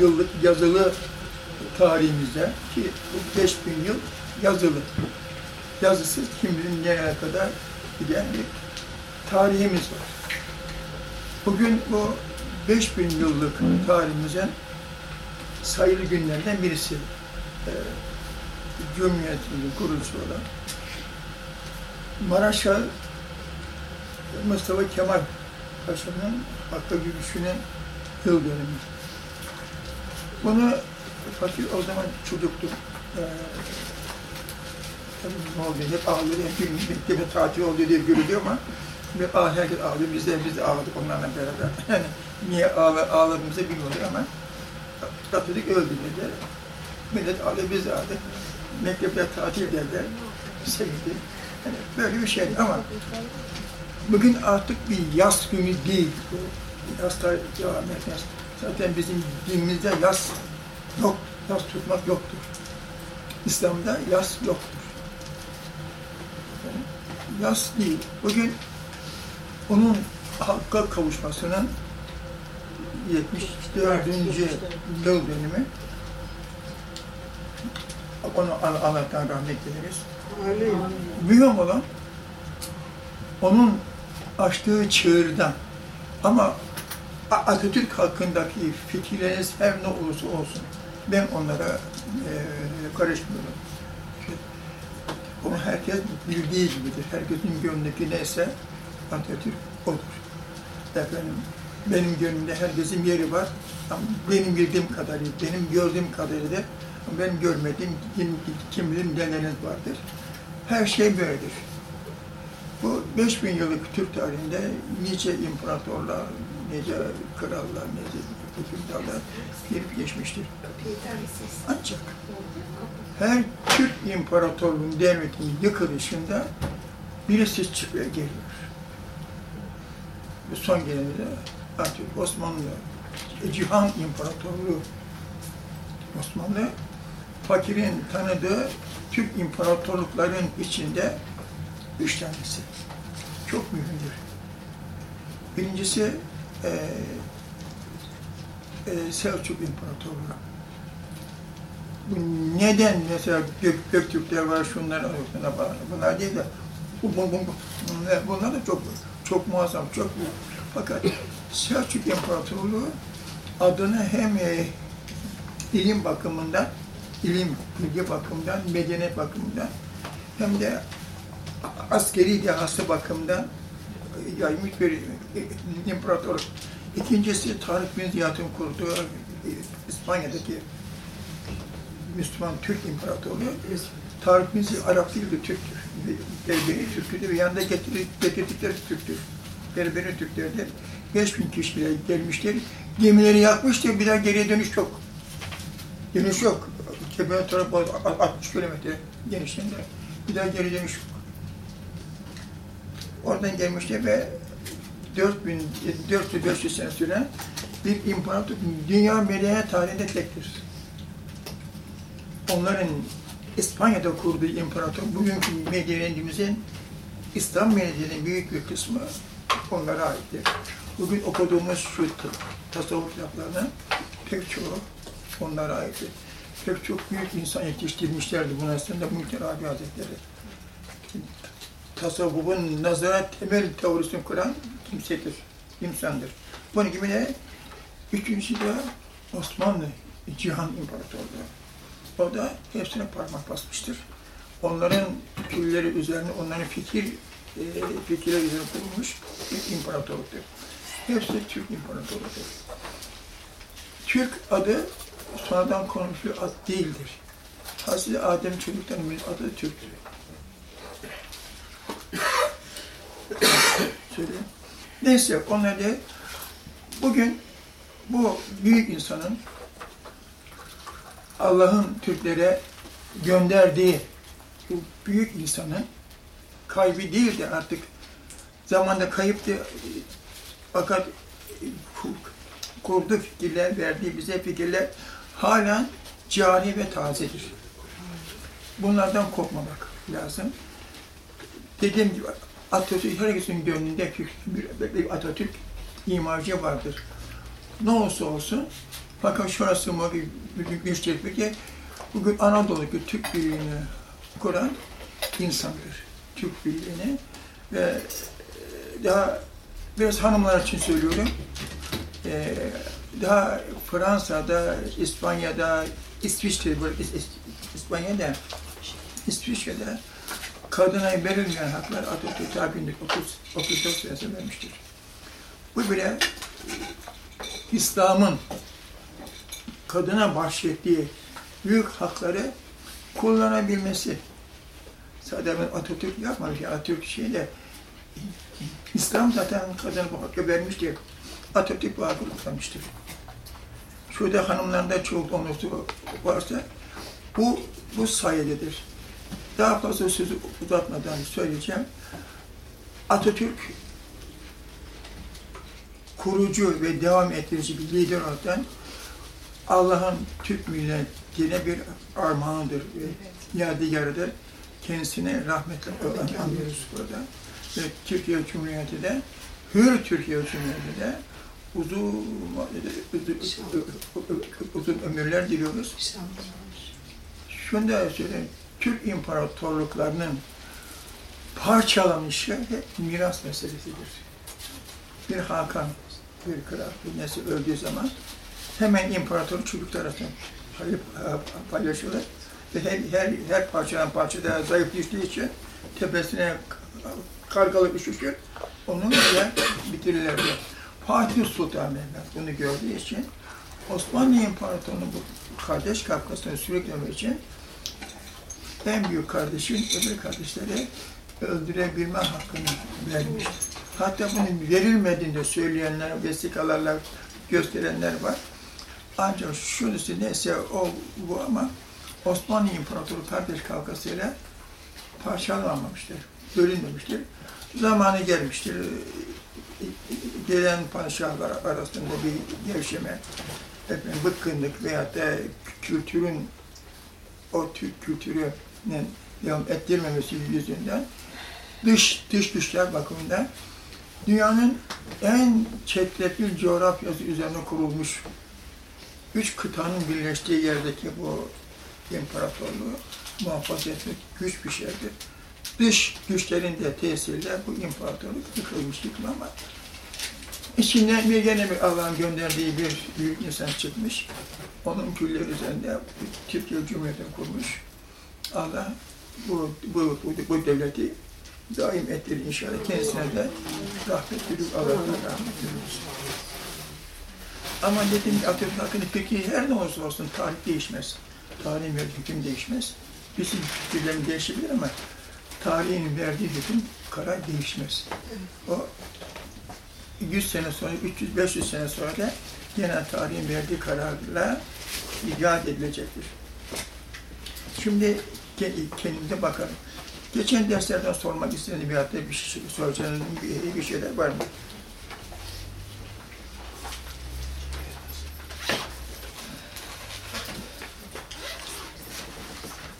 yıllık yazılı tarihimizde ki bu 5000 yıl yazılı. Yazısız kim bilir nereye kadar giden bir tarihimiz var. Bugün bu 5000 yıllık tarihimizin sayılı günlerden birisi. Ee, Cumhuriyetimizin kurucusu olan Maraş'a Mustafa Kemal Paşa'nın Hakk'a Gülüşü'nün yıl dönümü. Bunu fakir o zaman çocuktum. Ee, ne oldu? Hep ağlıyor, hep mektebe tatil oldu diye görülüyor ama hep ağ, herkes ağlıyor. Biz de, biz de ağladık onlarla beraber. Yani niye ağla, ağladığımızı bilmiyoruz ama Atatürk öldü dediler. Millet ağlıyor, biz de ağladık. Mektepler tatil derler. Sevdi. Yani böyle bir şey ama bugün artık bir yaz günü değil. Yaz devam etmez. Zaten bizim dinimizde yaz yok, yaz tutmak yoktur. İslam'da yaz yoktur. Yaz değil. Bugün onun halka kavuşmasının 74. yıl dönümü. Onu Allah'tan rahmet dileriz. Mühim olan onun açtığı çığırdan ama Atatürk hakkındaki fikirleriniz her ne olursa olsun ben onlara e, karışmıyorum. Bunu herkes bildiği gibidir. Herkesin gönlündeki neyse Atatürk odur. Efendim, benim gönlümde herkesin yeri var. Benim bildiğim kadarıyla, benim gördüğüm kadarıyla benim görmediğim kim, kim bilir neleriniz vardır. Her şey böyledir. Bu 5000 yıllık Türk tarihinde nice imparatorlar, nice krallar, nice hükümdarlar gelip geçmiştir. Ancak her Türk imparatorluğun devletinin yıkılışında birisi çıkıyor geliyor. Bu son geleni de artık Osmanlı, Cihan İmparatorluğu. Osmanlı, fakirin tanıdığı Türk imparatorlukların içinde üç tanesi. Çok mühimdir. Birincisi e, e, Selçuk İmparatorluğu. Bu neden mesela Gök, Göktürkler var, şunlar var, şunlar var, bunlar değil de bu, bu, bu, bu, bunlar da çok çok muazzam, çok büyük. Fakat Selçuk İmparatorluğu adını hem e, ilim bakımından, ilim bilgi bakımından, medeniyet bakımından hem de askeri dehası bakımından yaymış bir imparatorluk. İkincisi Tarık bin Ziyad'ın kurduğu İspanya'daki Müslüman Türk İmparatorluğu. Tarık bin Ziyad Arap değildi, Türktür. Berberi Türk'tü ve yanında getirdikleri Türktür. Berberi Türklerdir. 5000 kişiler gelmişler. Gemileri yakmıştır, bir daha geriye dönüş yok. Dönüş yok. Kebeğe tarafı 60 kilometre genişliğinde. Bir daha geri dönüş yok. Oradan gelmişler ve 4000, 400-500 sene süren bir imparatorluk dünya medeniyet tarihinde tektir. Onların İspanya'da kurduğu imparator, bugünkü medeniyetimizin İslam medeniyetinin büyük bir kısmı onlara aittir. Bugün okuduğumuz şu tasavvuf kitaplarının pek çoğu onlara aittir. Pek çok büyük insan yetiştirmişlerdi bunun aslında Muhtar abi Hazretleri. Tasavvufun nazara temel teorisini kuran kimsedir, insandır. Bunun gibi de üçüncüsü de Osmanlı Cihan İmparatorluğu. O da hepsine parmak basmıştır. Onların külleri üzerine, onların fikir e, fikirleri üzerine kurulmuş bir imparatorluktur. Hepsi Türk İmparatorluğu'dur. Türk adı sonradan konmuş bir ad değildir. Hazreti Adem çocuklarının adı Türk'tür. Söyleyeyim. Neyse onları bugün bu büyük insanın Allah'ın Türklere gönderdiği bu büyük insanın kaybı değil de artık zamanda kayıptı fakat kurdu fikirler, verdiği bize fikirler halen cari ve tazedir. Bunlardan korkmamak lazım. Dediğim gibi Atatürk herkesin gönlünde bir, bir Atatürk imajı vardır. Ne olsa olsun Fakat şurası mı güçlük peki bugün Anadolu'daki Türk Birliği'ni kuran insandır. Türk Birliği'ni ve e, daha biraz hanımlar için söylüyorum. E, daha Fransa'da, İspanya'da, İsviçre'de, İspanya'da, İsviçre'de kadına verilmeyen haklar Atatürk ta 1934 senesinde vermiştir. Bu bile İslam'ın kadına bahşettiği büyük hakları kullanabilmesi. Sadece Atatürk yapmamış. Atatürk şeyde İslam zaten kadına bu hakkı vermiştir. Atatürk bu hakkı kullanmıştır. Şurada hanımlarda çok onusu varsa bu bu sayededir. Daha fazla sözü uzatmadan söyleyeceğim. Atatürk kurucu ve devam ettirici bir lider olarak Allah'ın Türk milletine bir armağanıdır ve yadigarıdır. Kendisine rahmetle anlıyoruz burada. Ve Türkiye Cumhuriyeti de, hür Türkiye Cumhuriyeti de uzun, uzun, uzun ömürler diliyoruz. Şunu da söyleyeyim, Türk imparatorluklarının parçalanışı miras meselesidir. Bir Hakan, bir kral, bir nesil öldüğü zaman hemen imparatorluk çocuklar arasında pay- paylaşılır. Ve her, her, her parçadan parçada zayıf düştüğü için tepesine kargalık üşüşür, onu bile bitirirler. Fatih Sultan Mehmet bunu gördüğü için Osmanlı İmparatorluğu'nun bu kardeş kavgasını sürüklemek için en büyük kardeşin öbür kardeşleri öldürebilme hakkını vermiş. Hatta bunun verilmediğini söyleyenler, vesikalarla gösterenler var. Ancak şunusu neyse o bu ama Osmanlı İmparatoru kardeş kavgasıyla parçalanmamıştır, bölünmemiştir. Zamanı gelmiştir. Gelen padişahlar arasında bir gevşeme, efendim, bıkkınlık veyahut da kültürün o Türk kültürünün devam ettirmemesi yüzünden dış dış güçler bakımından dünyanın en çetrefil coğrafyası üzerine kurulmuş üç kıtanın birleştiği yerdeki bu imparatorluğu muhafaza etmek güç bir şeydir. Dış güçlerin de tesiriyle bu imparatorluk yıkılmış yıkılama. İçinden bir gene bir Allah'ın gönderdiği bir büyük insan çıkmış. Onun külleri üzerinde Türkiye Cumhuriyeti'ni kurmuş. Allah bu, bu, bu, bu devleti daim ettirir inşallah. Kendisine de rahmet diliyor, Allah'tan rahmet diliyoruz. Ama dediğim gibi Atatürk peki her ne olursa olsun tarih değişmez. Tarihin verdiği hüküm değişmez. Bizim fikirlerimiz değişebilir ama tarihin verdiği hüküm karar değişmez. O 100 sene sonra, 300-500 sene sonra da gene tarihin verdiği kararla iade edilecektir. Şimdi ke- kendimize bakalım. Geçen derslerden sormak istediğim bir hatta bir şey soracağınız bir, bir şeyler var mı?